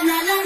banana